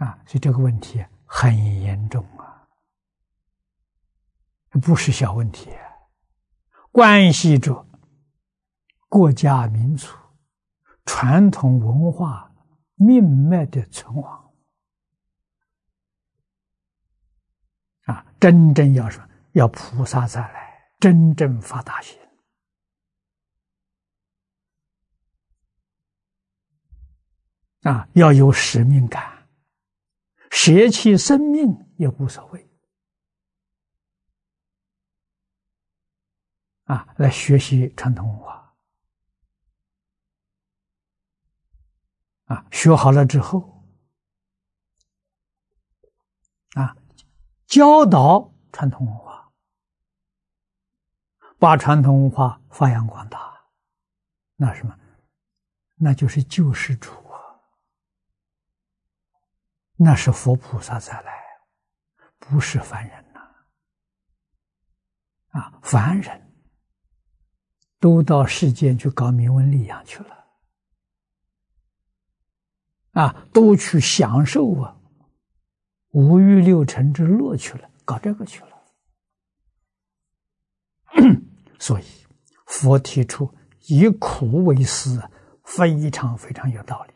啊，所以这个问题很严重啊，不是小问题，关系着国家民族传统文化命脉的存亡啊！真正要说要菩萨再来，真正发大心啊，要有使命感。舍弃生命也无所谓，啊，来学习传统文化，啊，学好了之后，啊，教导传统文化，把传统文化发扬光大，那什么，那就是救世主。那是佛菩萨再来，不是凡人呐！啊，凡人都到世间去搞名闻利养去了，啊，都去享受啊五欲六尘之乐去了，搞这个去了。所以，佛提出以苦为师，非常非常有道理。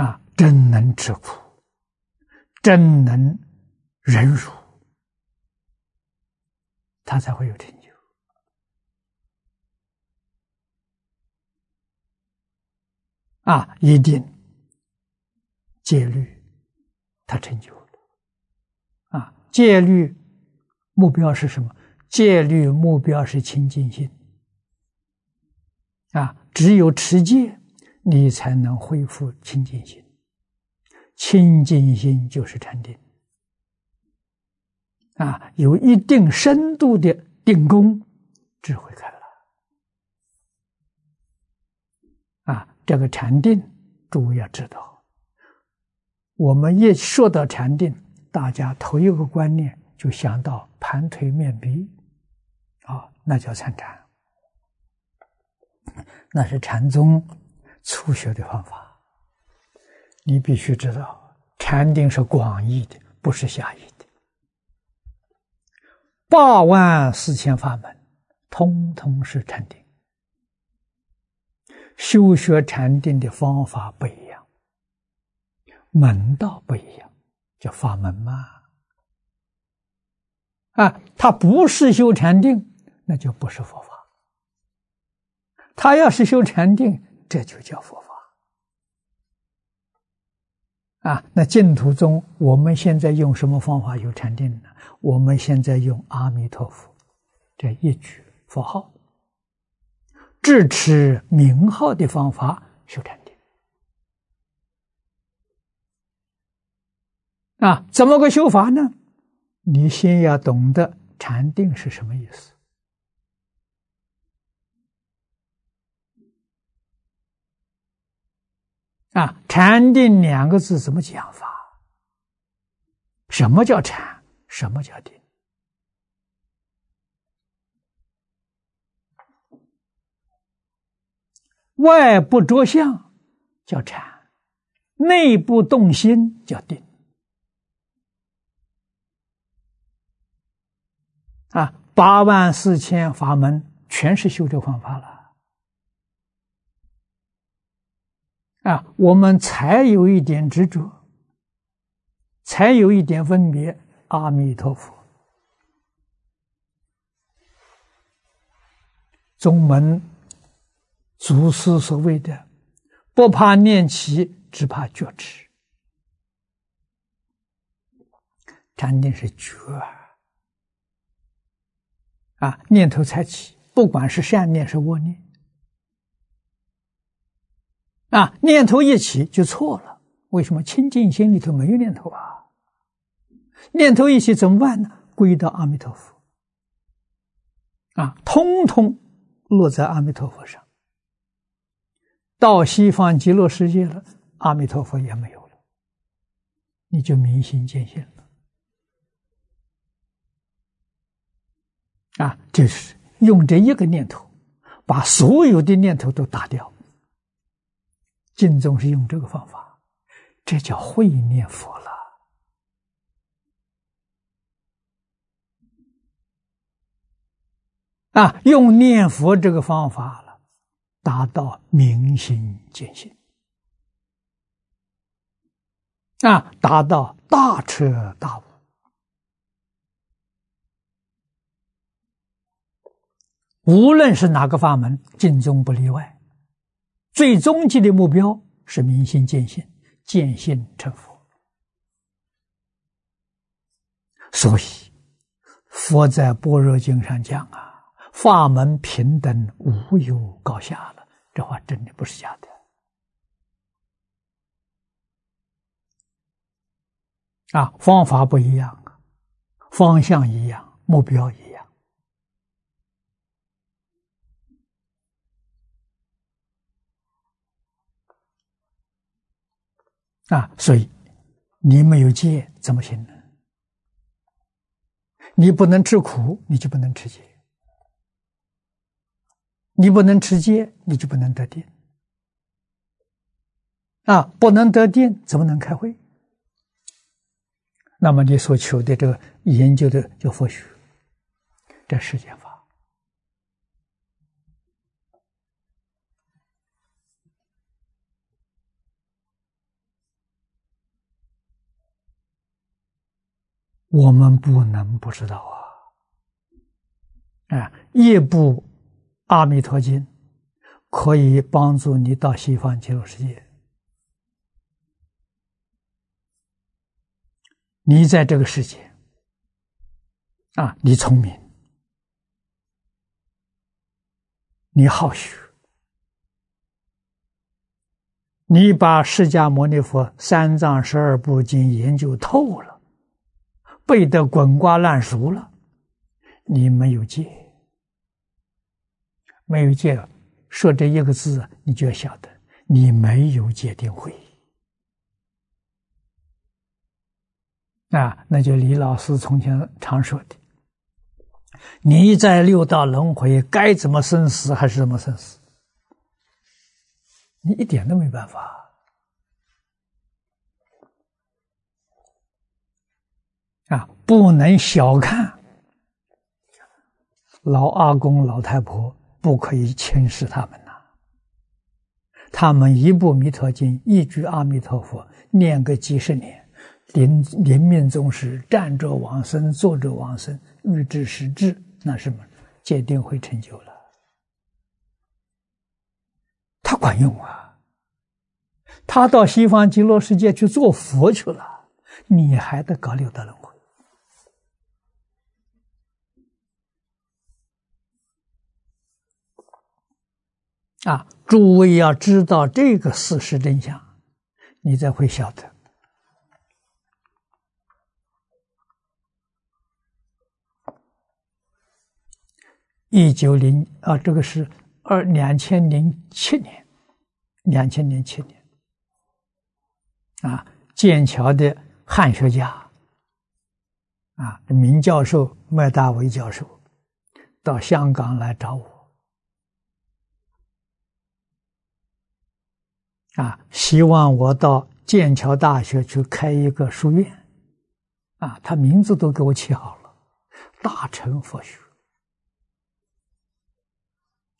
啊，真能吃苦，真能忍辱，他才会有成就。啊，一定戒律，他成就了。啊，戒律目标是什么？戒律目标是清净心。啊，只有持戒。你才能恢复清净心，清净心就是禅定啊！有一定深度的定功，智慧开了啊！这个禅定，诸位要知道，我们一说到禅定，大家头一个观念就想到盘腿面壁啊，那叫参禅，那是禅宗。初学的方法，你必须知道，禅定是广义的，不是狭义的。八万四千法门，通通是禅定。修学禅定的方法不一样，门道不一样，叫法门嘛。啊，他不是修禅定，那就不是佛法。他要是修禅定。这就叫佛法啊！那净土中，我们现在用什么方法有禅定呢？我们现在用阿弥陀佛这一句佛号，支持名号的方法修禅定啊！怎么个修法呢？你先要懂得禅定是什么意思。啊，禅定两个字怎么讲法？什么叫禅？什么叫定？外部着相叫禅，内部动心叫定。啊，八万四千法门全是修这方法了。啊，我们才有一点执着，才有一点分别。阿弥陀佛，宗门祖师所谓的“不怕念起，只怕觉迟”。禅定是觉啊，念头才起，不管是善念是恶念。啊，念头一起就错了。为什么清净心里头没有念头啊？念头一起怎么办呢？归到阿弥陀佛，啊，通通落在阿弥陀佛上。到西方极乐世界了，阿弥陀佛也没有了，你就明心见性了。啊，就是用这一个念头，把所有的念头都打掉。净宗是用这个方法，这叫会念佛了。啊，用念佛这个方法了，达到明心见性，啊，达到大彻大悟。无论是哪个法门，尽宗不例外。最终极的目标是明心见性，见性成佛。所以，佛在《般若经》上讲啊。法门平等，无有高下了。这话真的不是假的啊！方法不一样啊，方向一样，目标一样啊！所以你没有戒怎么行呢？你不能吃苦，你就不能吃戒。你不能持戒，你就不能得定啊！不能得定，怎么能开会？那么你所求的这个研究的叫佛学，这世间法，我们不能不知道啊！啊，一部。阿弥陀经可以帮助你到西方极乐世界。你在这个世界啊，你聪明，你好学，你把释迦牟尼佛三藏十二部经研究透了，背得滚瓜烂熟了，你没有戒。没有戒，说这一个字，你就要晓得，你没有戒定慧啊！那就李老师从前常说的：“你在六道轮回，该怎么生死还是怎么生死，你一点都没办法啊！不能小看老阿公、老太婆。”不可以轻视他们呐！他们一部《弥陀经》，一句阿弥陀佛，念个几十年，临临命终时，站着往生，坐着往生，欲知实质，那什么，决定会成就了。他管用啊！他到西方极乐世界去做佛去了，你还得搞六道轮回。啊，诸位要知道这个事实真相，你才会晓得。一九零啊，这个是二两千零七年，两千零七年，啊，剑桥的汉学家，啊，名教授麦大伟教授，到香港来找我。啊，希望我到剑桥大学去开一个书院，啊，他名字都给我起好了，大乘佛学，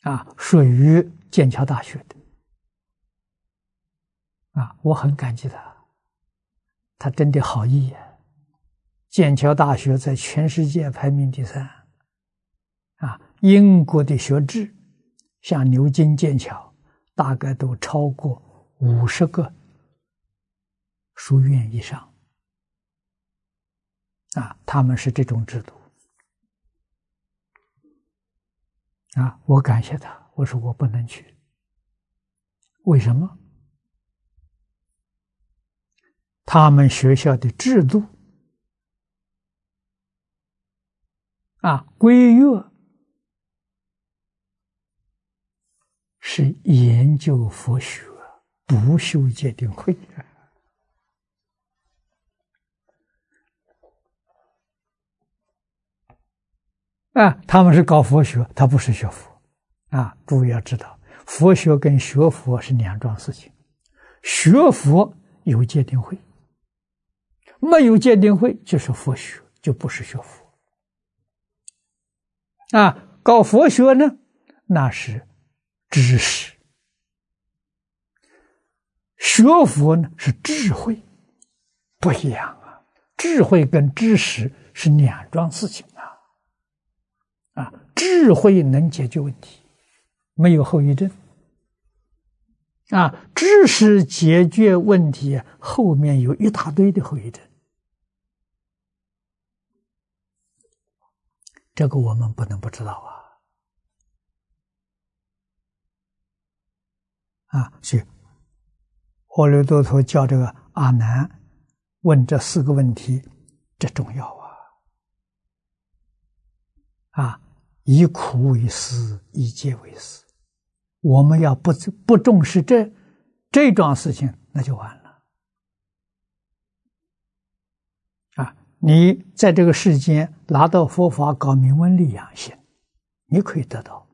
啊，属于剑桥大学的，啊，我很感激他，他真的好意呀。剑桥大学在全世界排名第三，啊，英国的学制，像牛津、剑桥，大概都超过。五十个书院以上，啊，他们是这种制度，啊，我感谢他，我说我不能去，为什么？他们学校的制度，啊，规约是研究佛学。不修戒定慧啊！他们是搞佛学，他不是学佛啊！诸位要知道，佛学跟学佛是两桩事情。学佛有戒定慧，没有戒定慧就是佛学，就不是学佛。啊，搞佛学呢，那是知识；学佛呢是智慧，不一样啊。智慧跟知识是两桩事情啊。啊，智慧能解决问题，没有后遗症。啊，知识解决问题后面有一大堆的后遗症，这个我们不能不知道啊！啊，所以阿耨多陀叫这个阿难问这四个问题，这重要啊！啊，以苦为师，以戒为师。我们要不不重视这这桩事情，那就完了。啊，你在这个世间拿到佛法搞明文立养性，你可以得到。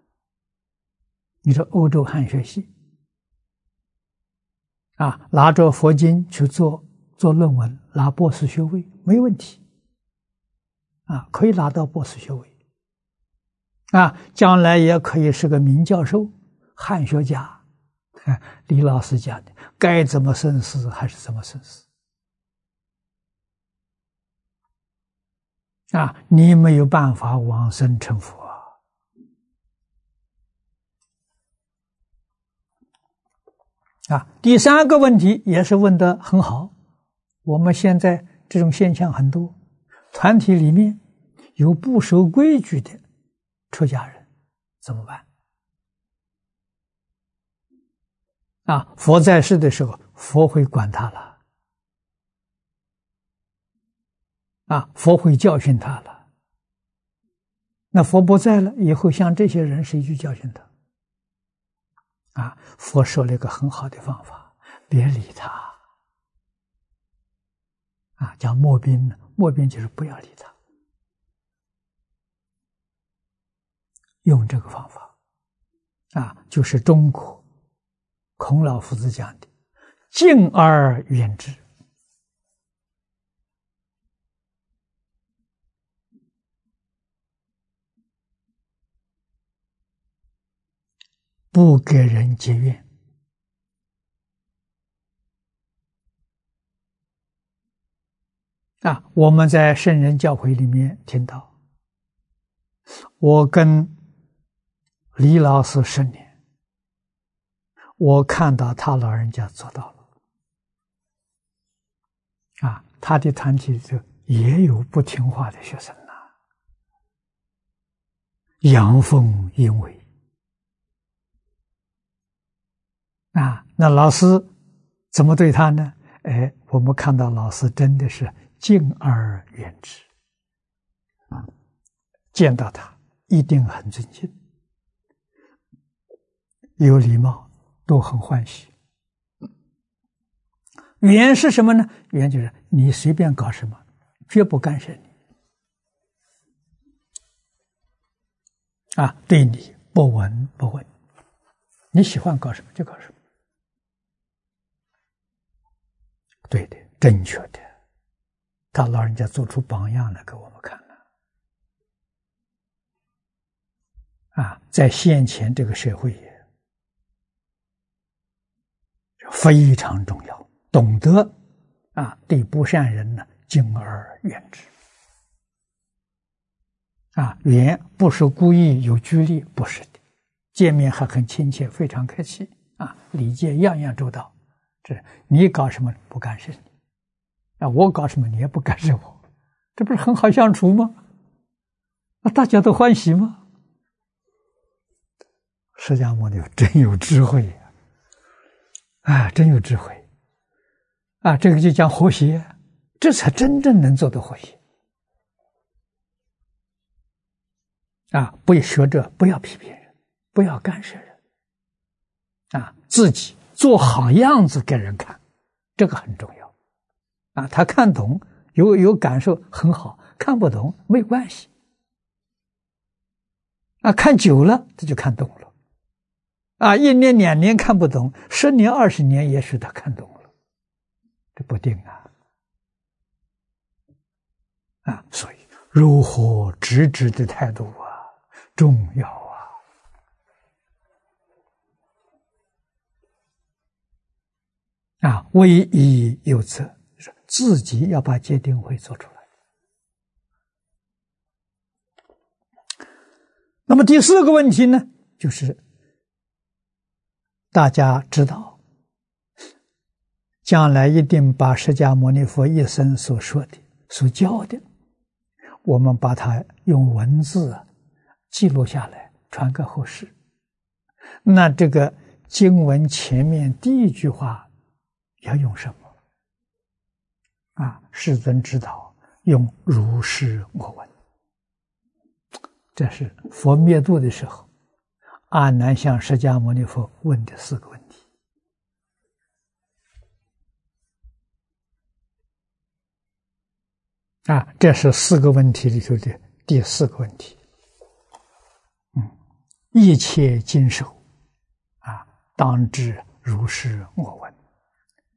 你说欧洲汉学系啊，拿着佛经去做做论文，拿博士学位没问题。啊，可以拿到博士学位。啊，将来也可以是个名教授。汉学家，李老师讲的，该怎么生死还是怎么生死啊？你没有办法往生成佛啊！第三个问题也是问的很好。我们现在这种现象很多，团体里面有不守规矩的出家人，怎么办？啊，佛在世的时候，佛会管他了。啊，佛会教训他了。那佛不在了以后，像这些人谁去教训他？啊，佛说了一个很好的方法，别理他。啊，叫莫宾，莫宾就是不要理他，用这个方法，啊，就是中国。孔老夫子讲的“敬而远之”，不给人结怨啊！我们在圣人教诲里面听到，我跟李老师十年。我看到他老人家做到了，啊，他的团体里头也有不听话的学生呐，阳奉阴违，啊，那老师怎么对他呢？哎，我们看到老师真的是敬而远之，啊，见到他一定很尊敬，有礼貌。都很欢喜。缘是什么呢？缘就是你随便搞什么，绝不干涉你。啊，对你不闻不问，你喜欢搞什么就搞什么。对的，正确的，他老人家做出榜样来给我们看了。啊，在先前这个社会。非常重要，懂得啊，对不善人呢敬而远之。啊，远不是故意有距离，不是的，见面还很亲切，非常客气啊，礼节样样周到。这你搞什么不干涉你，啊，我搞什么你也不干涉我，这不是很好相处吗？那大家都欢喜吗？释迦牟尼真有智慧。啊，真有智慧！啊，这个就叫和谐，这才真正能做到和谐。啊，不学着不要批评人，不要干涉人，啊，自己做好样子给人看，这个很重要。啊，他看懂有有感受很好，看不懂没关系。啊，看久了他就看懂了。啊，一年两年看不懂，十年二十年也许他看懂了，这不定啊。啊，所以如何直直的态度啊，重要啊！唯一有责，是自己要把戒定会做出来。那么第四个问题呢，就是大家知道，将来一定把释迦牟尼佛一生所说的、所教的。我们把它用文字记录下来，传给后世。那这个经文前面第一句话要用什么？啊，世尊指导用“如是我闻”。这是佛灭度的时候，阿难向释迦牟尼佛问的四个问题。啊，这是四个问题里头的第四个问题。嗯，一切经受，啊，当知如是我闻。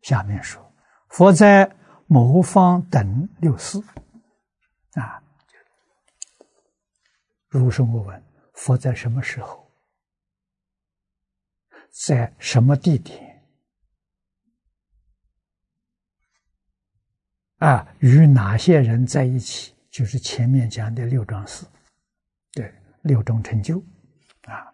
下面说，佛在某方等六寺，啊，如是我闻。佛在什么时候，在什么地点？啊，与哪些人在一起？就是前面讲的六桩事，对，六种成就，啊，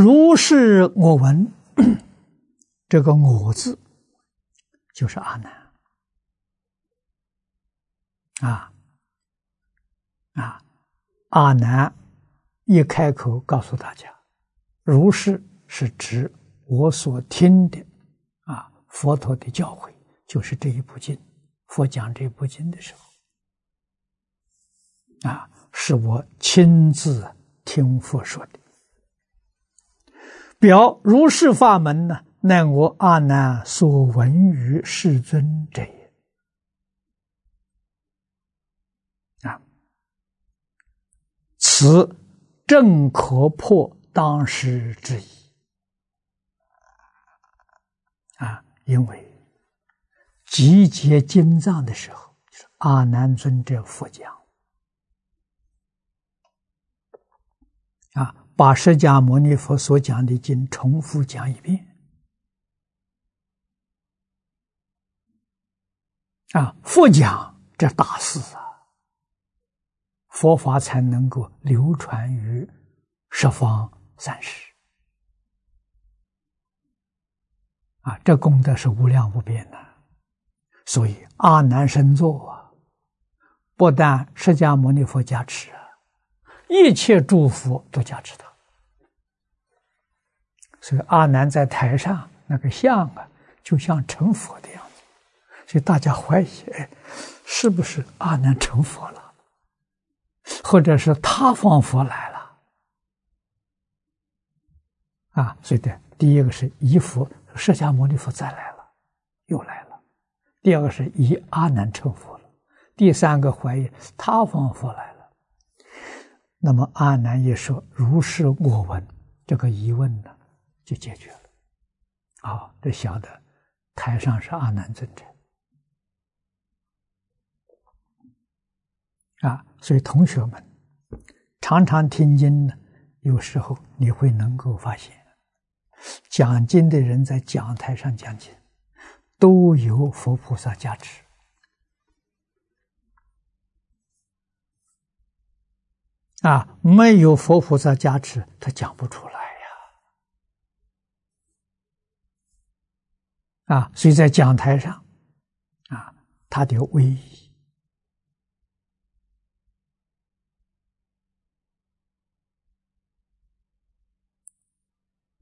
如是我闻，这个“我”字就是阿难，啊，啊，阿难一开口告诉大家，如是是指我所听的啊。佛陀的教诲就是这一部经，佛讲这部经的时候，啊，是我亲自听佛说的。表如是法门呢，乃我阿难所闻于世尊者也。啊，此正可破当时之意。啊。因为集结经藏的时候，是阿难尊者佛讲啊，把释迦牟尼佛所讲的经重复讲一遍啊，佛讲这大事啊，佛法才能够流传于十方三世。啊，这功德是无量无边的，所以阿难生座啊，不但释迦牟尼佛加持，一切诸佛都加持他。所以阿难在台上那个像啊，就像成佛的样子，所以大家怀疑，哎，是不是阿难成佛了，或者是他方佛来了？啊，所以的第一个是一佛。释迦牟尼佛再来了，又来了。第二个是以阿难成佛了，第三个怀疑他方佛来。那么阿难也说：“如是我闻。”这个疑问呢，就解决了。啊，这晓得台上是阿难尊者啊，所以同学们常常听经呢，有时候你会能够发现。讲经的人在讲台上讲经，都有佛菩萨加持啊！没有佛菩萨加持，他讲不出来呀！啊，所以在讲台上，啊，他的威仪。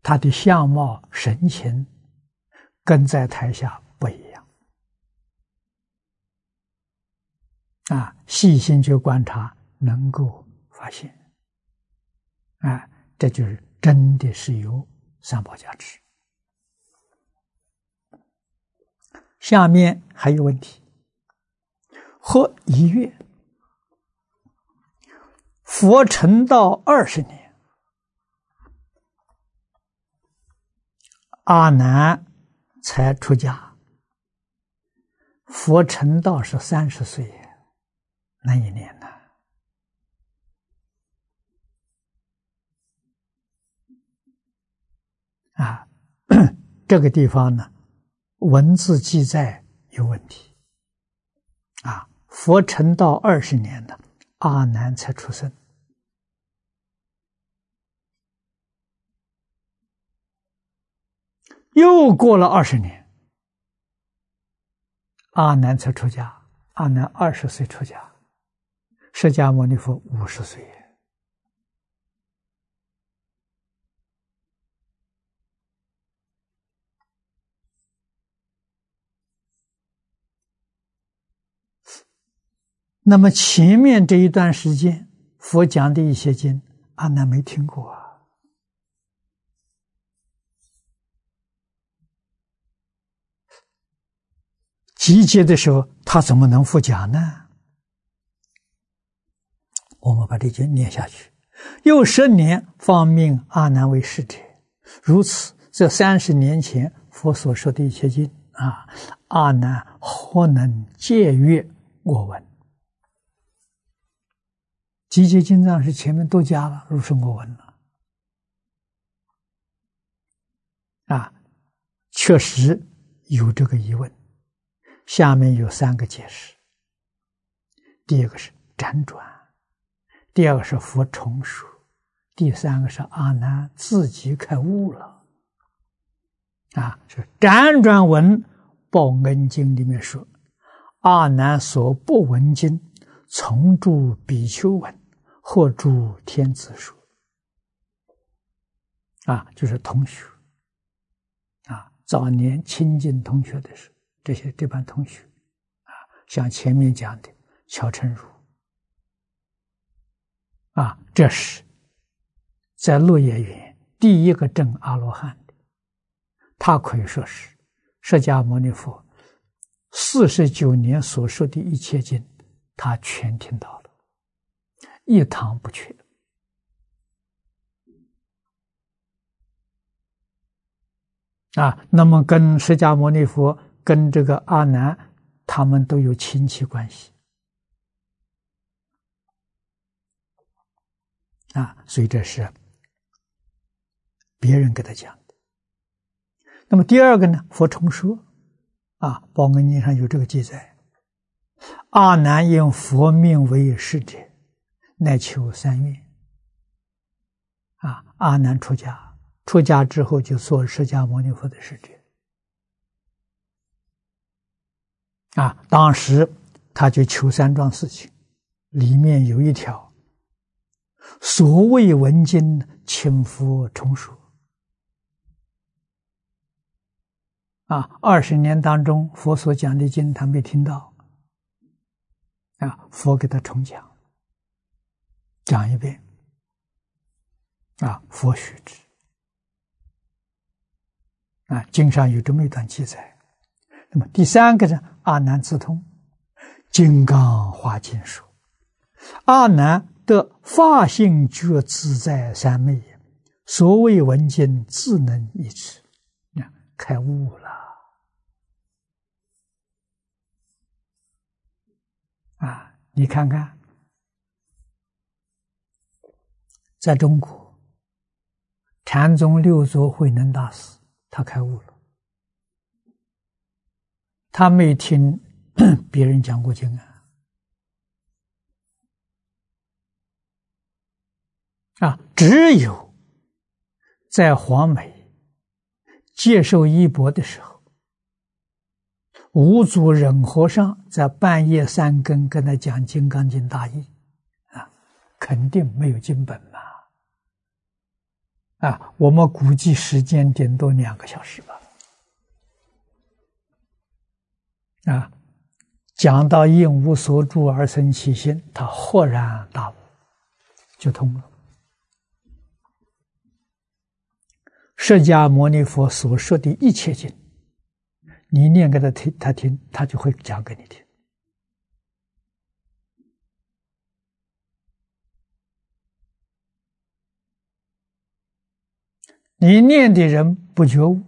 他的相貌神情跟在台下不一样啊！细心去观察，能够发现，啊，这就是真的是有三宝加持。下面还有问题：和一月佛成道二十年，阿难才出家。佛成道是三十岁，那一年呢？啊，这个地方呢，文字记载有问题。啊，佛成道二十年呢，阿难才出生。又过了二十年，阿难才出家。阿难二十岁出家，释迦牟尼佛五十岁。那么前面这一段时间，佛讲的一些经，阿难没听过啊。集结的时候，他怎么能复讲呢？我们把这经念下去。又十年方命阿难为使者，如此，这三十年前佛所说的一切经啊，阿难何能借阅我闻？集结经藏是前面都加了，如是我闻了。啊，确实有这个疑问。下面有三个解释：第一个是辗转，第二个是佛重说，第三个是阿难自己开悟了。啊，是辗转文《报恩经》里面说，阿难所不闻经。从诸比丘闻，或诸天子说，啊，就是同学，啊，早年亲近同学的时候，这些这班同学，啊，像前面讲的乔成儒，啊，这是在落叶园第一个证阿罗汉的，他可以说是释迦牟尼佛四十九年所说的一切经。他全听到，一堂不缺啊。那么，跟释迦牟尼佛、跟这个阿难，他们都有亲戚关系啊。所以这是别人给他讲的。那么第二个呢？佛重说啊，《宝恩经》上有这个记载。阿难应佛命为使者，乃求三愿。啊，阿难出家，出家之后就做释迦牟尼佛的使者。啊，当时他就求三桩事情，里面有一条：所谓闻经，请佛重说。啊，二十年当中，佛所讲的经，他没听到。啊，佛给他重讲，讲一遍。啊，佛须知。啊，经上有这么一段记载。那么第三个呢？阿难自通，金刚华经说，阿难得法性觉自在三昧，所谓闻经自能一持，啊，开悟了。啊，你看看，在中国，禅宗六祖慧能大师他开悟了，他没听 别人讲过经啊，啊，只有在黄梅接受衣钵的时候。五祖忍和尚在半夜三更跟他讲《金刚经》大义，啊，肯定没有经本嘛，啊，我们估计时间顶多两个小时吧，啊，讲到应无所住而生其心，他豁然大悟，就通了。释迦牟尼佛所说的一切经。你念给他听，他听，他就会讲给你听。你念的人不觉悟，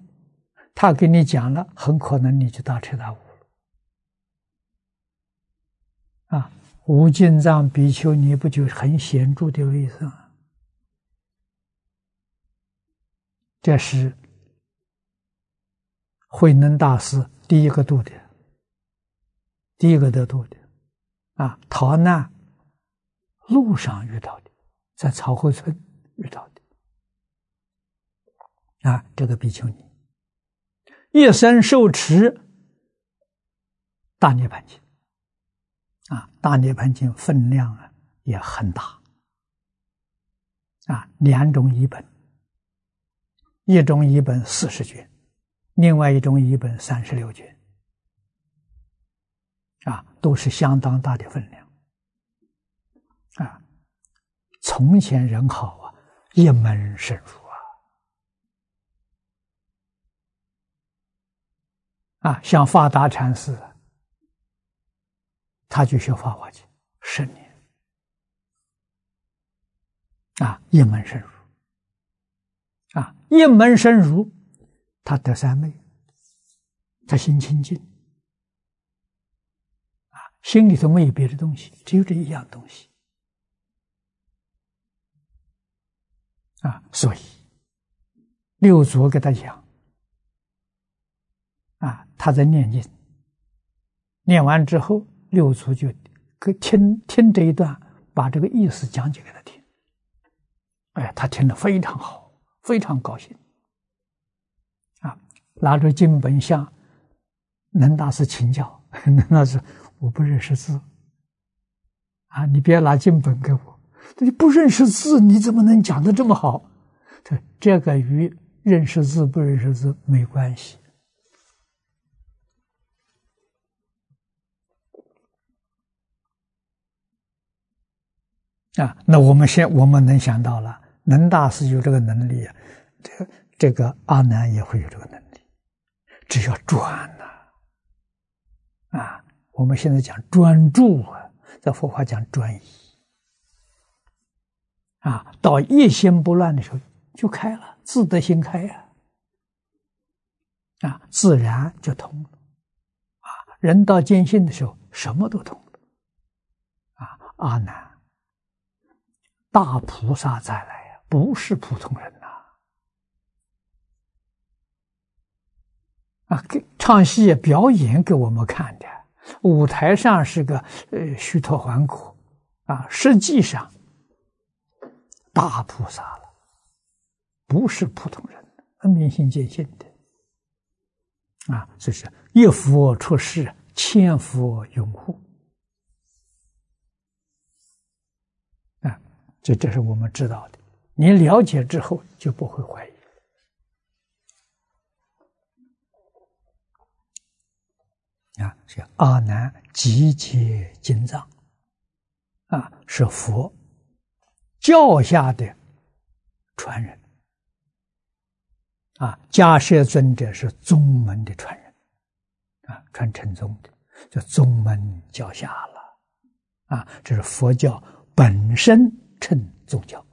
他给你讲了，很可能你就大彻大悟了。啊，无尽藏比丘，你不就很显著的位置吗？这是慧能大师第一个度的，第一个得度的，啊，逃难路上遇到的，在草河村遇到的，啊，这个比丘尼。一生受持大涅盘经，啊，大涅盘经分量啊也很大，啊，两种一本。一种一本四十卷，另外一种一本三十六卷，啊，都是相当大的分量，啊，从前人好啊，一门深入啊，像法达禅师，他就学《法华经》十年，啊，一门深入。啊，一门深入，他得三昧，他心清净，啊，心里头没有别的东西，只有这一样东西，啊，所以六祖给他讲，啊，他在念经，念完之后，六祖就给听听这一段，把这个意思讲解给他听，哎，他听得非常好。非常高兴，啊，拿着经本向能大师请教。能大师，我不认识字，啊，你别拿经本给我。你不认识字，你怎么能讲的这么好？这，这个与认识字不认识字没关系。啊，那我们先，我们能想到了。能大师有这个能力啊，这个这个阿难也会有这个能力，只要专呐，啊，我们现在讲专注啊，在佛法讲专一，啊，到一心不乱的时候就开了，自得心开呀，啊，自然就通了，啊，人到见性的时候什么都通了，啊，阿难，大菩萨再来。不是普通人呐！啊，给唱戏表演给我们看的，舞台上是个呃虚脱还苦，啊，实际上大菩萨了，不是普通人，明心见性的，啊，这是一佛出世，千佛拥护，这这是我们知道的。你了解之后就不会怀疑啊！是阿难集结经藏啊，是佛教下的传人啊。迦叶尊者是宗门的传人啊，传承宗的，就宗门教下了啊。这是佛教本身称宗教。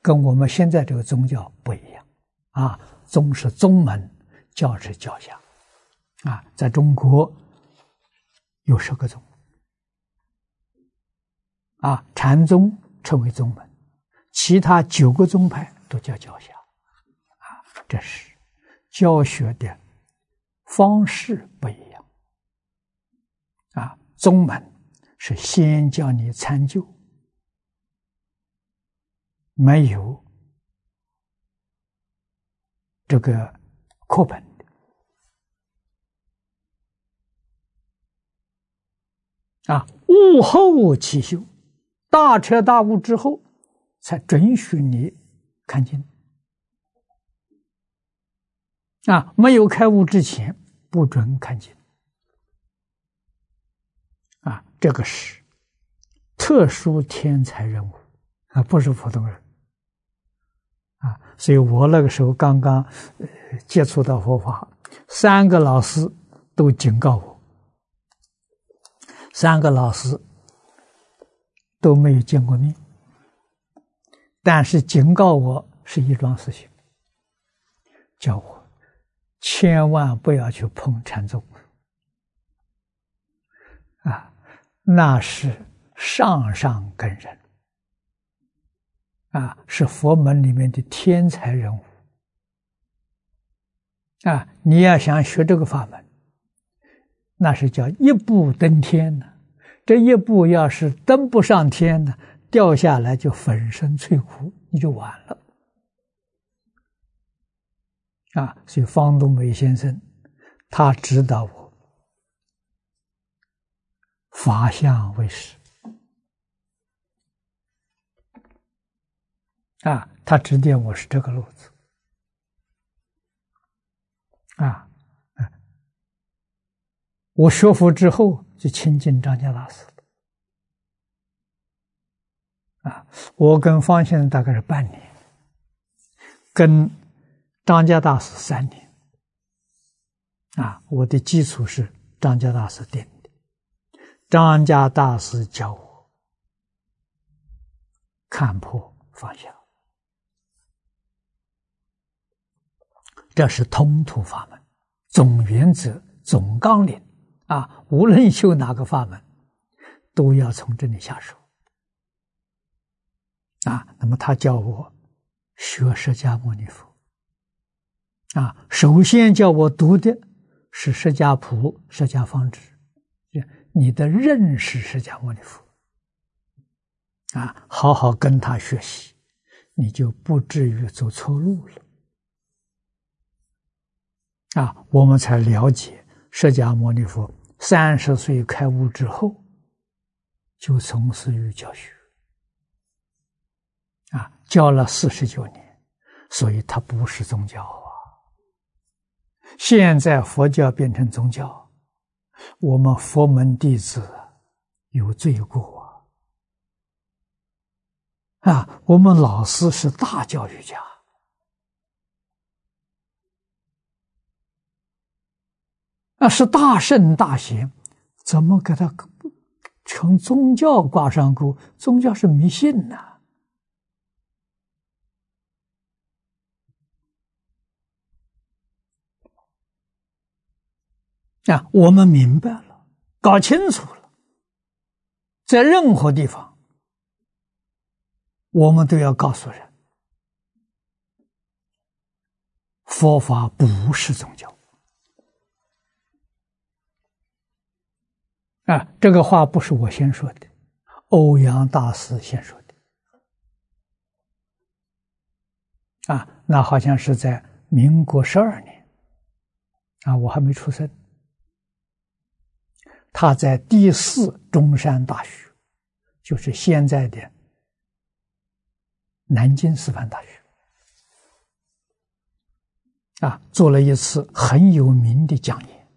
跟我们现在这个宗教不一样，啊，宗是宗门，教是教下，啊，在中国有十个宗，啊，禅宗称为宗门，其他九个宗派都叫教下，啊，这是。教学的方式不一样，啊，宗门是先教你参究。没有这个课本的啊，悟后起修，大彻大悟之后，才准许你看经啊。没有开悟之前，不准看经啊。这个是特殊天才人物啊，不是普通人。啊，所以我那个时候刚刚接触到佛法，三个老师都警告我，三个老师都没有见过面，但是警告我是一桩事情，叫我千万不要去碰禅宗。啊，那是上上根人啊，是佛门里面的天才人物啊！你要想学这个法门，那是叫一步登天呢。这一步要是登不上天呢，掉下来就粉身碎骨，你就完了。啊，所以方东梅先生，他指导我法相为师，啊，他指点我是这个路子，啊，我学佛之后就亲近张家大师，啊，我跟方先生大概是半年，跟。张家大师三年，啊，我的基础是张家大师定的。张家大师教我看破放下，这是通途法门，总原则、总纲领啊，无论修哪个法门，都要从这里下手。啊，那么他叫我学释迦牟尼佛。啊，首先叫我读的是《释迦谱》《释迦方志》，你的认识释迦牟尼佛，啊，好好跟他学习，你就不至于走错路了。啊，我们才了解释迦牟尼佛三十岁开悟之后，就从事于教学，啊，教了四十九年，所以他不是宗教啊。现在佛教变成宗教，我们佛门弟子有罪过啊！啊，我们老师是大教育家，那是大圣大贤，怎么给他成宗教挂上钩？宗教是迷信呐！啊，我们明白了，搞清楚了，在任何地方，我们都要告诉人，佛法不是宗教。啊，这个话不是我先说的，欧阳大师先说的。啊，那好像是在民国十二年，啊，我还没出生。他在第四中山大学，就是现在的南京师范大学，啊，做了一次很有名的讲演，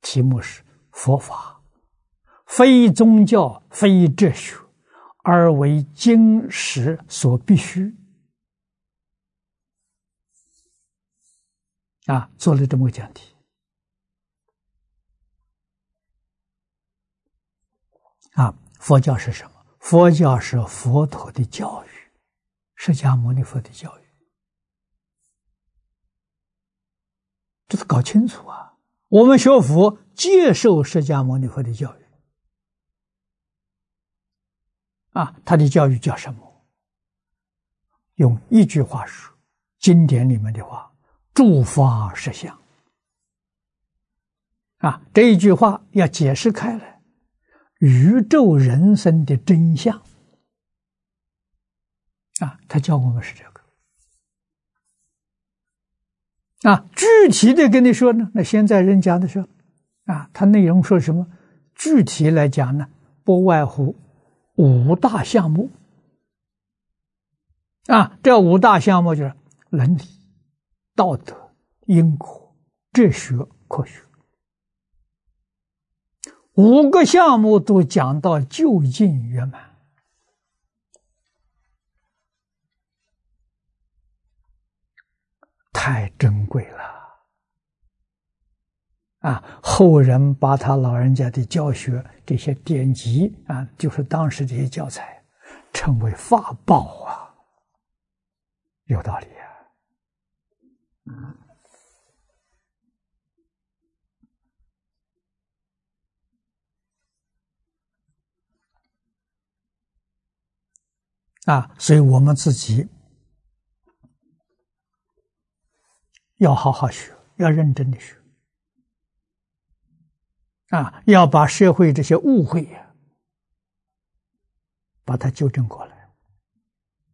题目是“佛法非宗教非哲学，而为经史所必须”，啊，做了这么个讲题。啊，佛教是什么？佛教是佛陀的教育，释迦牟尼佛的教育，这是搞清楚啊！我们学佛接受释迦牟尼佛的教育，啊，他的教育叫什么？用一句话说，经典里面的话：“诸法实相。”啊，这一句话要解释开来。宇宙人生的真相啊，他教我们是这个啊。具体的跟你说呢，那现在人讲的说啊，他内容说什么？具体来讲呢，不外乎五大项目啊。这五大项目就是伦理、道德、因果、哲学、科学。五个项目都讲到究竟圆满，太珍贵了啊！后人把他老人家的教学这些典籍啊，就是当时这些教材，称为法宝啊，有道理啊！啊，所以我们自己要好好学，要认真的学，啊，要把社会这些误会呀，把它纠正过来，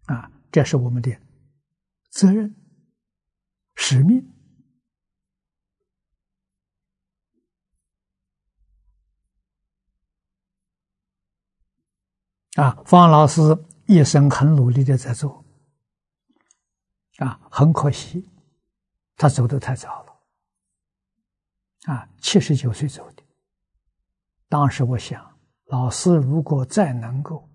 啊，这是我们的责任、使命。啊，方老师。一生很努力的在做，啊，很可惜，他走的太早了，啊，七十九岁走的。当时我想，老师如果再能够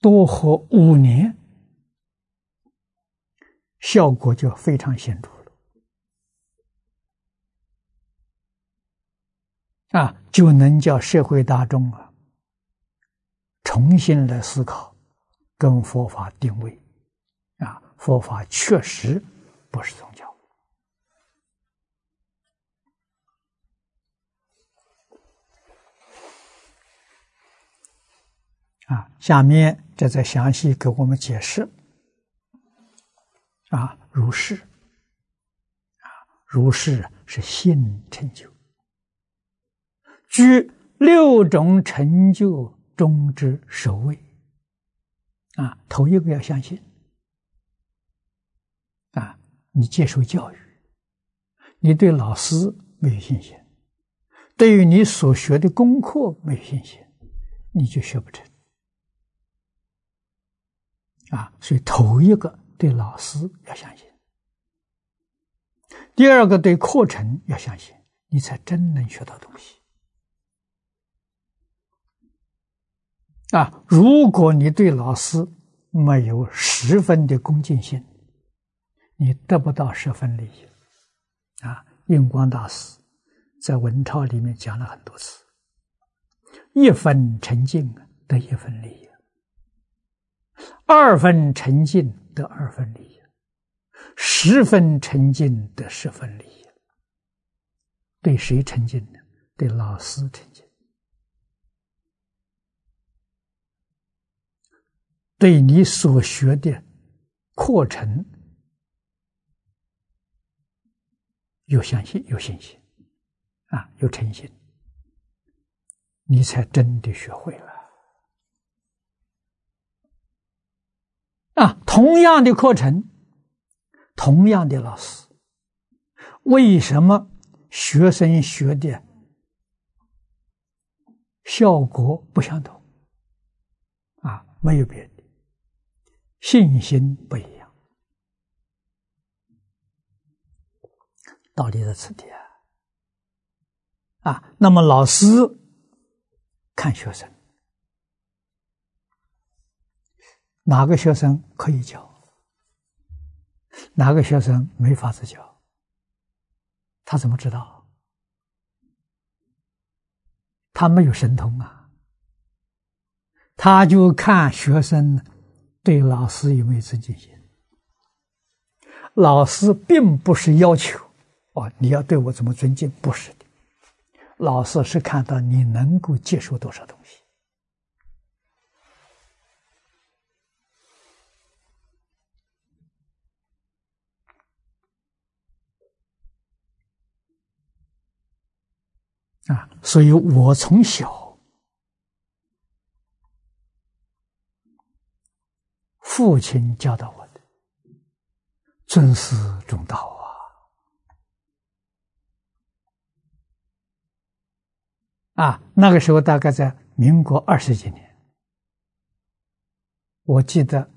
多活五年，效果就非常显著了，啊，就能叫社会大众啊。重新来思考，跟佛法定位，啊，佛法确实不是宗教。啊，下面这再详细给我们解释。啊，如是，啊，如是是心成就，居六种成就。中之首位，啊，头一个要相信，啊，你接受教育，你对老师没有信心，对于你所学的功课没有信心，你就学不成，啊，所以头一个对老师要相信，第二个对课程要相信，你才真能学到东西。啊，如果你对老师没有十分的恭敬心，你得不到十分利益。啊，印光大师在文钞里面讲了很多次：一分沉静得一分利益，二分沉静得二分利益，十分沉静得十分利益。对谁沉静呢？对老师沉静。对你所学的课程有相信、有信心，啊，有诚心，你才真的学会了。啊，同样的课程，同样的老师，为什么学生学的效果不相同？啊，没有别的。信心不一样，道理在此地啊！啊，那么老师看学生，哪个学生可以教，哪个学生没法子教，他怎么知道？他没有神通啊，他就看学生。对老师有没有尊敬心？老师并不是要求哦，你要对我怎么尊敬？不是的，老师是看到你能够接受多少东西啊。所以我从小。父亲教导我的尊师重道啊！啊，那个时候大概在民国二十几年，我记得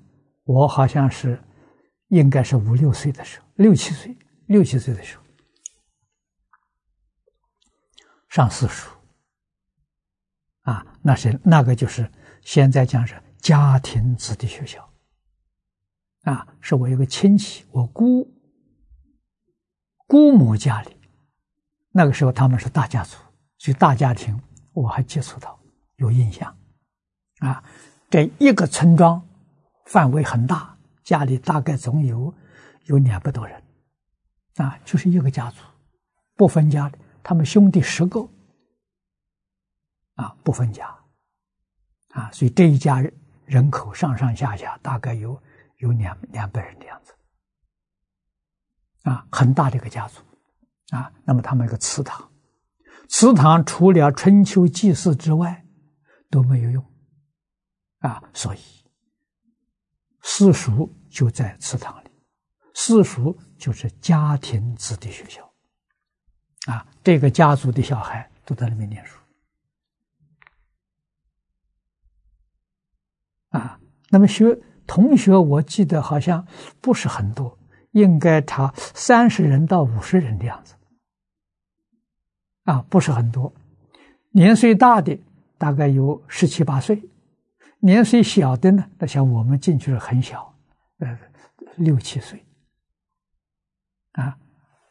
我好像是应该是五六岁的时候，六七岁，六七岁的时候上私塾啊，那是那个就是现在讲是家庭子弟学校。啊，是我一个亲戚，我姑姑母家里，那个时候他们是大家族，所以大家庭我还接触到，有印象。啊，这一个村庄范围很大，家里大概总有有两百多人。啊，就是一个家族，不分家的，他们兄弟十个，啊，不分家，啊，所以这一家人口上上下下大概有有两两百人的样子，啊，很大的一个家族，啊，那么他们一个祠堂，祠堂除了春秋祭祀之外都没有用，啊，所以私塾就在祠堂里，私塾。就是家庭子弟学校，啊，这个家族的小孩都在里面念书，啊，那么学同学，我记得好像不是很多，应该差三十人到五十人的样子，啊，不是很多，年岁大的大概有十七八岁，年岁小的呢，那像我们进去了很小，呃，六七岁。啊，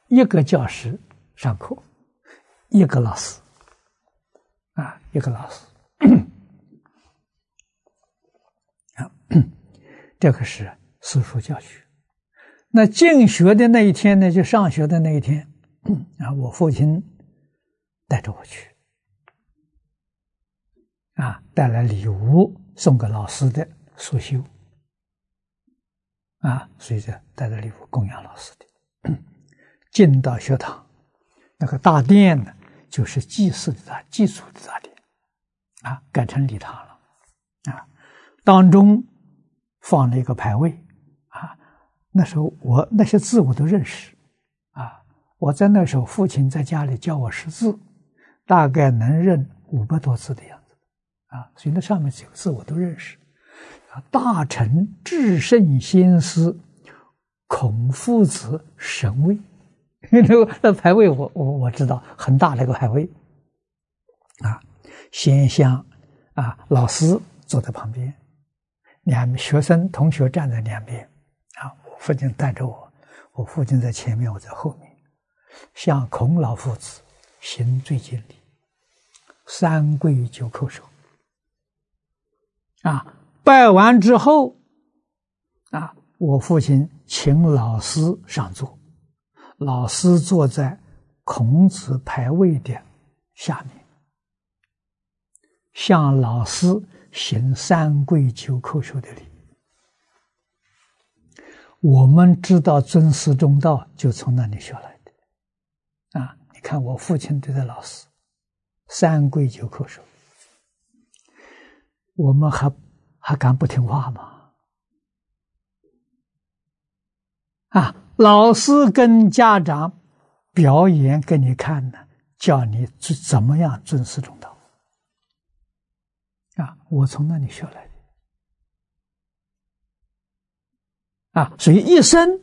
一个教师上课，一个老师，啊，一个老师，啊，这个是私塾教学。那进学的那一天呢，就上学的那一天，啊，我父亲带着我去，啊，带来礼物送给老师的苏修，啊，所以这带着礼物供养老师的。进到学堂，那个大殿呢，就是祭祀的祭祖的大殿，啊，改成礼堂了，啊，当中放了一个牌位，啊，那时候我那些字我都认识，啊，我在那时候父亲在家里教我识字，大概能认五百多字的样子，啊，所以那上面几个字我都认识，啊，大臣至圣先师。孔夫子神位，那个那牌位，我我我知道很大的一个牌位，啊，先香，啊，老师坐在旁边，两学生同学站在两边，啊，我父亲带着我，我父亲在前面，我在后面，向孔老夫子行最敬礼，三跪九叩首，啊，拜完之后，啊。我父亲请老师上座，老师坐在孔子牌位的下面，向老师行三跪九叩首的礼。我们知道尊师重道，就从那里学来的。啊，你看我父亲对待老师，三跪九叩首，我们还还敢不听话吗？啊，老师跟家长表演给你看呢，教你怎怎么样尊师重道。啊，我从那里学来的。啊，所以一生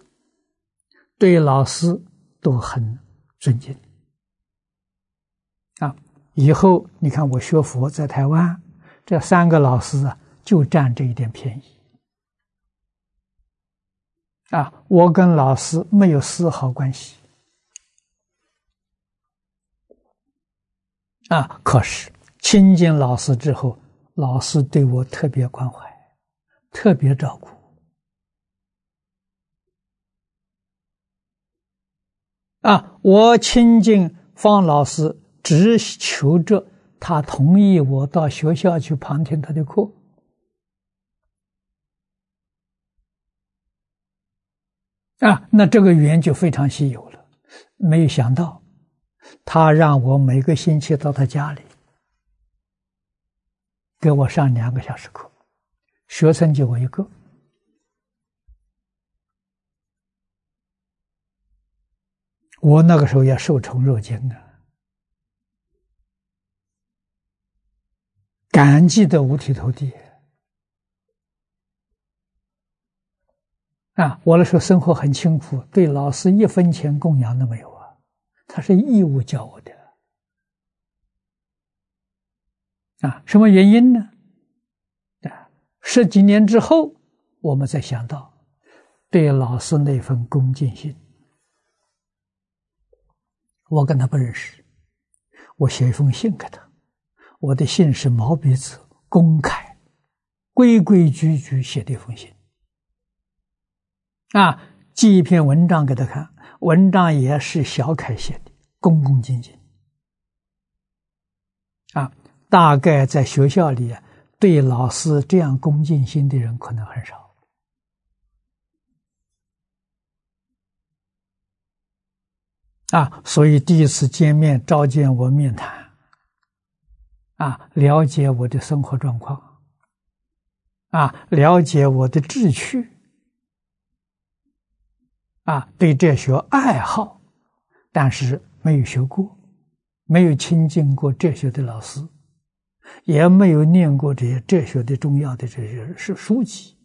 对老师都很尊敬。啊，以后你看我学佛在台湾，这三个老师啊，就占这一点便宜。啊，我跟老师没有丝毫关系。啊，可是亲近老师之后，老师对我特别关怀，特别照顾。啊，我亲近方老师，只求着他同意我到学校去旁听他的课。啊，那这个缘就非常稀有了。没有想到，他让我每个星期到他家里，给我上两个小时课，学生就我一个。我那个时候也受宠若惊啊，感激的五体投地。啊，我那时候生活很清苦，对老师一分钱供养都没有啊，他是义务教我的。啊，什么原因呢？啊，十几年之后，我们才想到，对老师那份恭敬心。我跟他不认识，我写一封信给他，我的信是毛笔字，公开，规规矩矩写的一封信。啊，寄一篇文章给他看，文章也是小楷写的，恭恭敬敬。啊，大概在学校里，对老师这样恭敬心的人可能很少。啊，所以第一次见面召见我面谈，啊，了解我的生活状况，啊，了解我的志趣，啊，对哲学爱好，但是没有学过，没有亲近过哲学的老师，也没有念过这些哲学的重要的这些书书籍，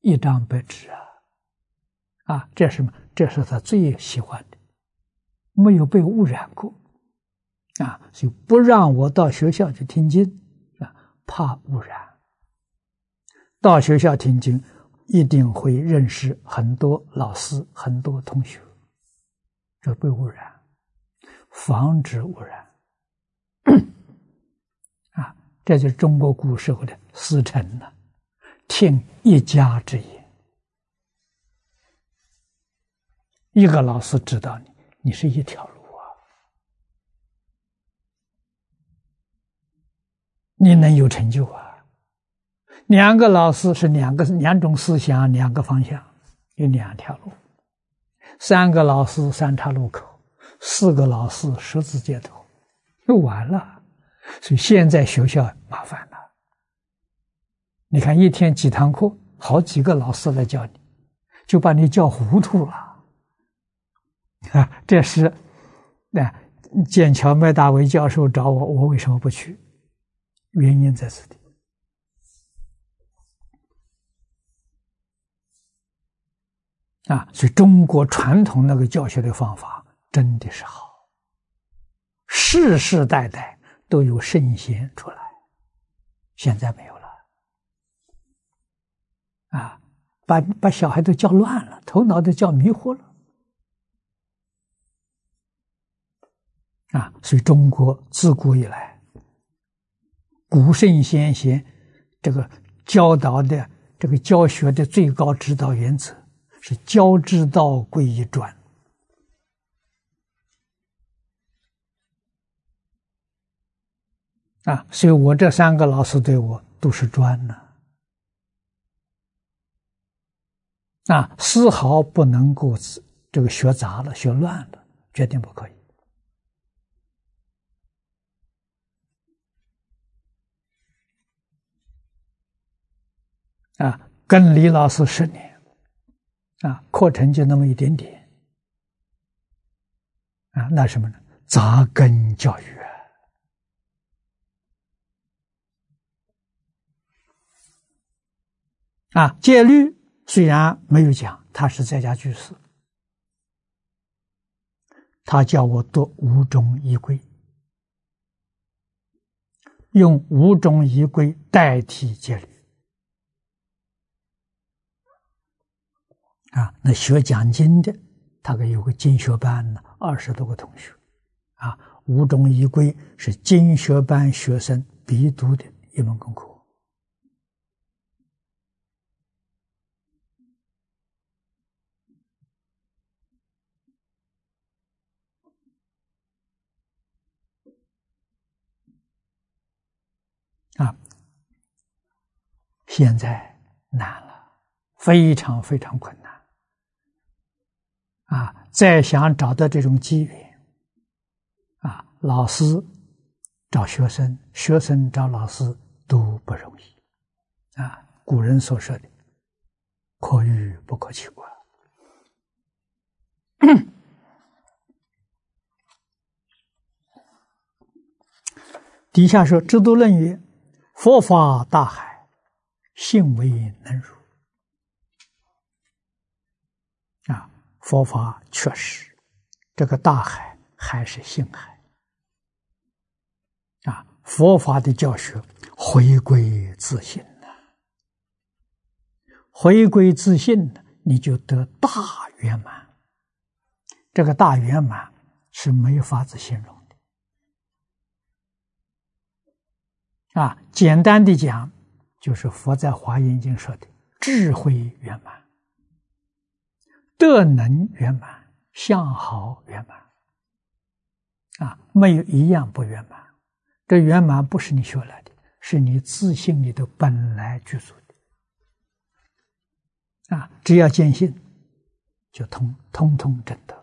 一张白纸啊，啊，这是什么？这是他最喜欢的。没有被污染过，啊，就不让我到学校去听经，啊，怕污染。到学校听经，一定会认识很多老师、很多同学，这被污染，防止污染。啊，这就是中国古时候的师承呢，听一家之言，一个老师指导你。你是一条路啊，你能有成就啊？两个老师是两个两种思想，两个方向，有两条路；三个老师三岔路口，四个老师十字街头，就完了。所以现在学校麻烦了。你看一天几堂课，好几个老师来教你，就把你教糊涂了。啊，这是那剑桥麦大为教授找我，我为什么不去？原因在此地啊，所以中国传统那个教学的方法真的是好，世世代代都有圣贤出来，现在没有了啊，把把小孩都教乱了，头脑都教迷糊了。啊，所以中国自古以来，古圣先贤这个教导的这个教学的最高指导原则是“教之道，贵以专”。啊，所以我这三个老师对我都是专呢，啊，丝毫不能够这个学杂了、学乱了，绝对不可以。啊，跟李老师十年，啊，课程就那么一点点，啊，那什么呢？扎根教育啊！啊，戒律虽然没有讲，他是在家居士，他叫我读五种仪规，用五种仪规代替戒律。啊，那学讲经的，大概有个经学班呢，二十多个同学，啊，五种仪规是经学班学生必读的一门功课，啊，现在难了，非常非常困难。啊，再想找到这种机缘，啊，老师找学生，学生找老师都不容易，啊，古人所说的“可遇不可求”啊。底下说：“知度论曰，佛法大海，信为能入。”佛法确实，这个大海还是性海啊！佛法的教学回归自信呢，回归自信呢，你就得大圆满。这个大圆满是没法子形容的啊！简单的讲，就是佛在华严经说的智慧圆满。德能圆满，相好圆满。啊，没有一样不圆满。这圆满不是你学来的，是你自信里头本来具足的。啊，只要坚信，就通通通证得了。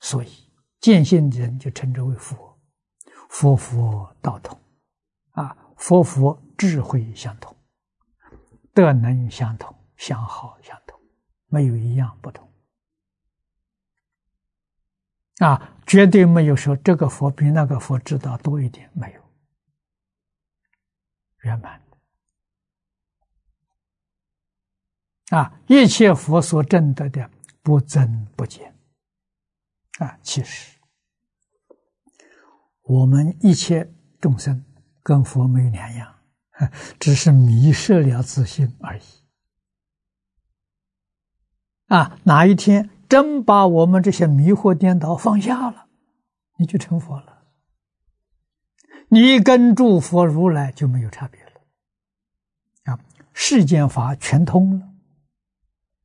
所以，坚信的人就称之为佛，佛佛道同。啊，佛佛智慧相同，德能相同，相好相同，没有一样不同。啊，绝对没有说这个佛比那个佛知道多一点，没有圆满的。啊，一切佛所证得的不增不减。啊，其实我们一切众生跟佛没有两样，只是迷失了自信而已。啊，哪一天？真把我们这些迷惑颠倒放下了，你就成佛了。你跟诸佛如来就没有差别了。啊，世间法全通了，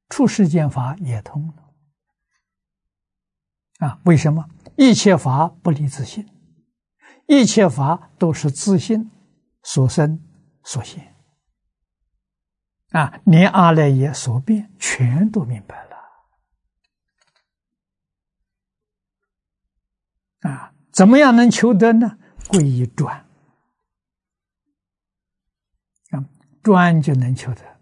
出世间法也通了。啊，为什么？一切法不离自信，一切法都是自信所生所现。啊，连阿赖耶所变，全都明白了。啊，怎么样能求得呢？皈依专，啊，专就能求得，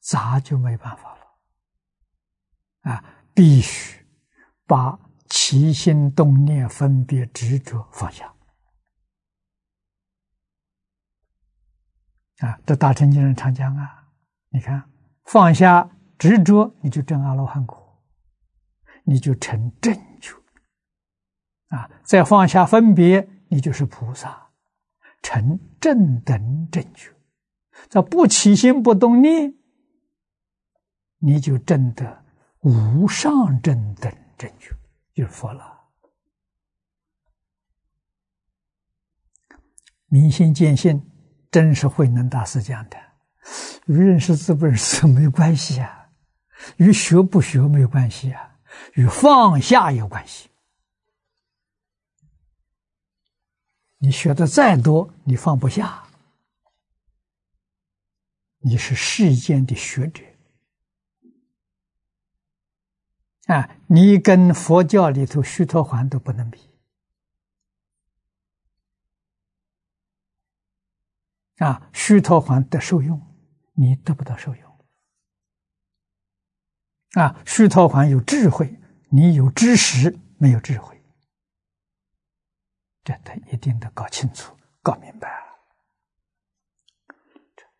杂就没办法了。啊，必须把起心动念、分别执着放下。啊，这大乘经人常讲啊，你看，放下执着，你就证阿罗汉果，你就成正觉。啊，再放下分别，你就是菩萨，成正等正觉；这不起心不动念，你就证得无上正等正觉，就是佛了。明心见性，真是慧能大师讲的，与认识字不认识没有关系啊，与学不学没有关系啊，与放下有关系。你学的再多，你放不下，你是世间的学者啊！你跟佛教里头须陀环都不能比啊！须陀环得受用，你得不到受用啊！须陀环有智慧，你有知识，没有智慧。这他一定得搞清楚、搞明白啊。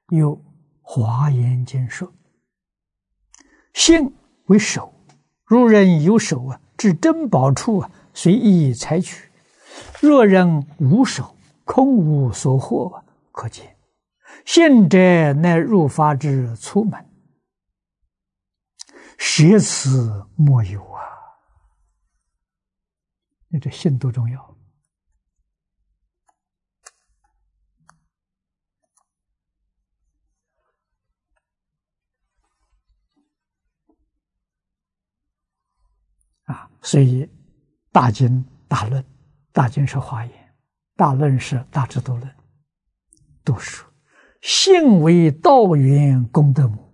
有《华严经》说：“性为手，如人有手啊，至珍宝处啊，随意采取；若人无手，空无所获啊。可见信者乃入法之出门，学此莫有啊！你这信多重要。”啊，所以大经大论，大经是华严，大论是大智度论，都说性为道源功德母。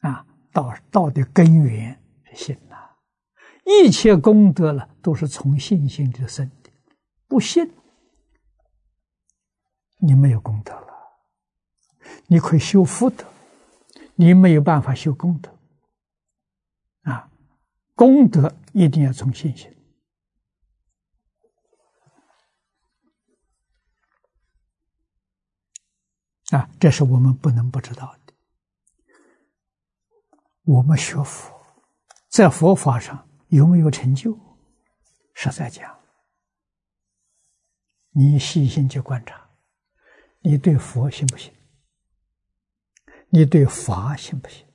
啊，道道的根源是信呐，一切功德了都是从信心之生的，不信你没有功德了，你可以修福德，你没有办法修功德。啊功德一定要从信心啊，这是我们不能不知道的。我们学佛，在佛法上有没有成就？实在讲，你细心去观察，你对佛信不信？你对法信不信？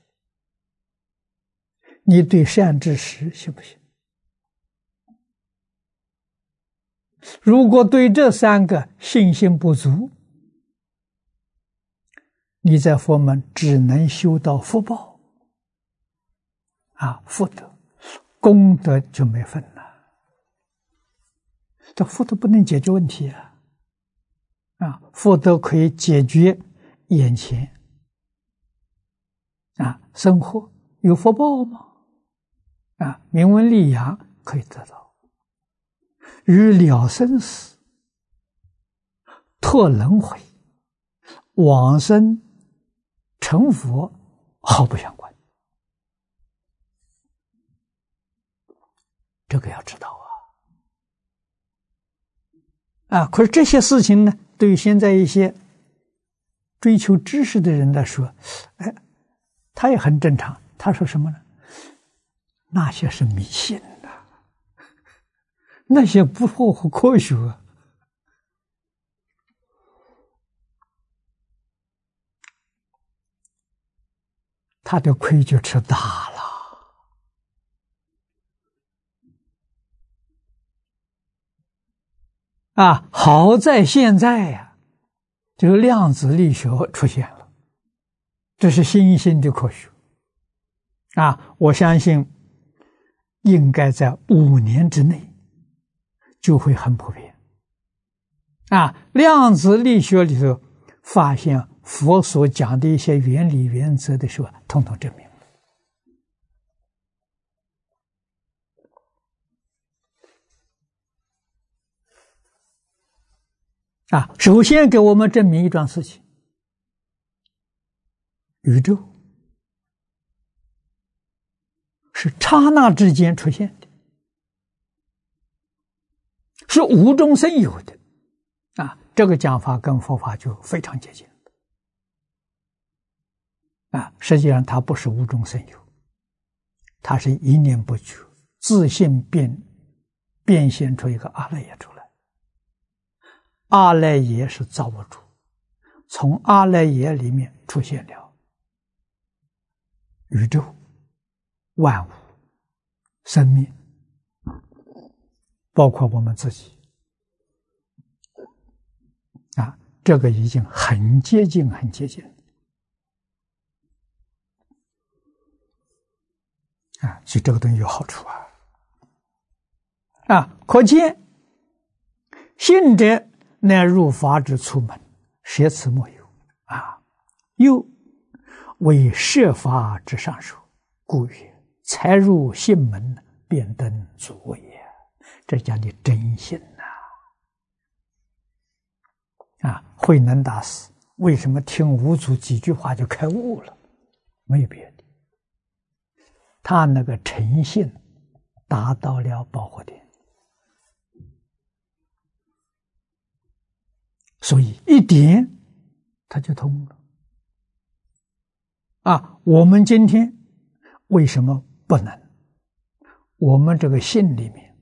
你对善知识行不行？如果对这三个信心不足，你在佛门只能修到福报，啊，福德、功德就没份了。这福德不能解决问题啊！啊，福德可以解决眼前啊生活有福报吗？啊，名闻利养可以得到，与了生死、脱轮回、往生成佛毫不相关。这个要知道啊！啊，可是这些事情呢，对于现在一些追求知识的人来说，哎，他也很正常。他说什么呢？那些是迷信的，那些不符合科学，他的亏就吃大了。啊，好在现在呀，这个量子力学出现了，这是新兴的科学。啊，我相信。应该在五年之内就会很普遍啊！量子力学里头发现佛所讲的一些原理原则的时候，统统证明啊！首先给我们证明一桩事情：宇宙。是刹那之间出现的，是无中生有的，啊，这个讲法跟佛法就非常接近，啊，实际上它不是无中生有，它是一念不绝，自信变变现出一个阿赖耶出来，阿赖耶是造物主，从阿赖耶里面出现了宇宙。万物、生命，包括我们自己，啊，这个已经很接近，很接近，啊，所以这个东西有好处啊，啊，可见信者乃入法之出门，舍此莫有啊，又为设法之上手，故曰。才入信门，便登主位呀！这讲的真心呐！啊，慧能大师为什么听五祖几句话就开悟了？没有别的，他那个诚信达到了保护点，所以一点他就通了。啊，我们今天为什么？不能，我们这个心里面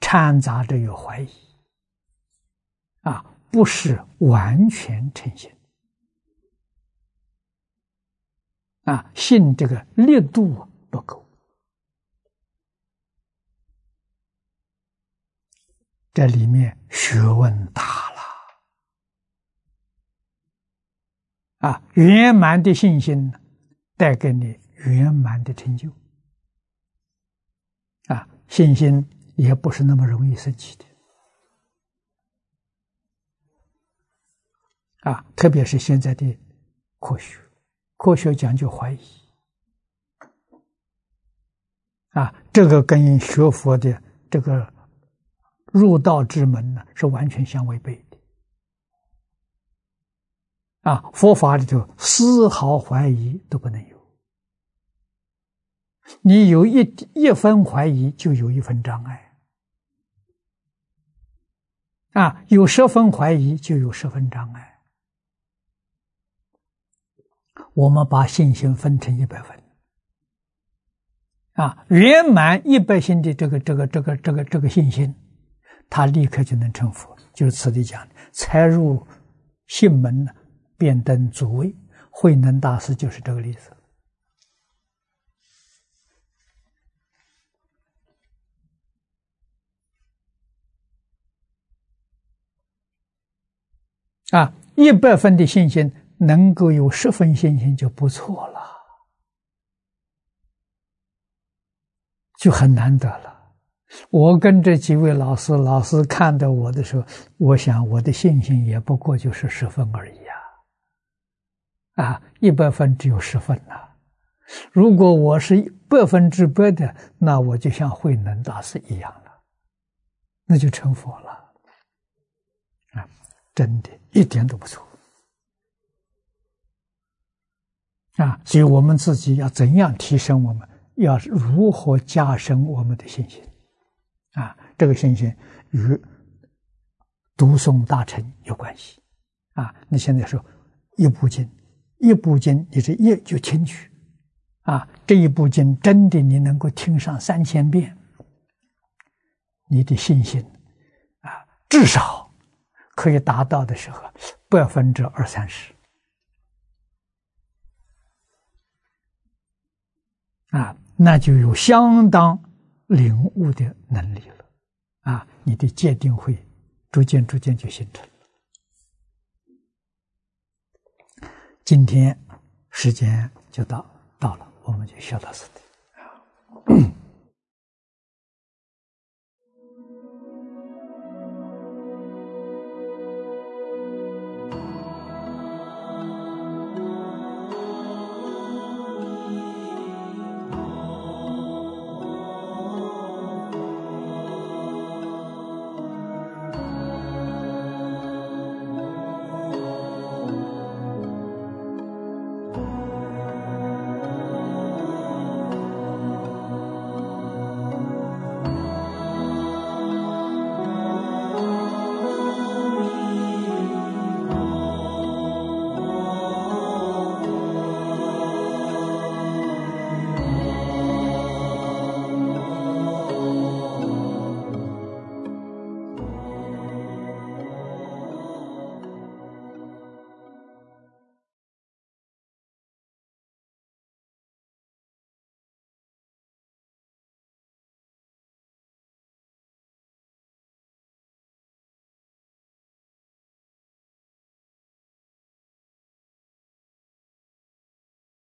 掺杂着有怀疑，啊，不是完全诚信，啊，信这个力度啊不够，这里面学问大了，啊，圆满的信心带给你。圆满的成就。啊，信心也不是那么容易升起的。啊，特别是现在的科学，科学讲究怀疑。啊，这个跟学佛的这个入道之门呢是完全相违背的啊，佛法里头丝毫怀疑都不能有。你有一一分怀疑，就有一分障碍啊！有十分怀疑，就有十分障碍。我们把信心分成一百分啊，圆满一百心的这个这个这个这个这个信心，他立刻就能成佛。就是此地讲的，才入信门呢，便登主位。慧能大师就是这个例子。啊，一百分的信心能够有十分信心就不错了，就很难得了。我跟这几位老师，老师看到我的时候，我想我的信心也不过就是十分而已啊！啊，一百分只有十分呐。如果我是百分之百的，那我就像慧能大师一样了，那就成佛了。啊，真的，一点都不错。啊，所以我们自己要怎样提升？我们要如何加深我们的信心？啊，这个信心与读诵大乘有关系。啊，你现在说一部经，一部经，你这一就听去。啊，这一部经真的你能够听上三千遍，你的信心啊，至少可以达到的时候百分之二三十。啊，那就有相当领悟的能力了，啊，你的界定会逐渐逐渐就形成。今天时间就到到了，我们就学到此地。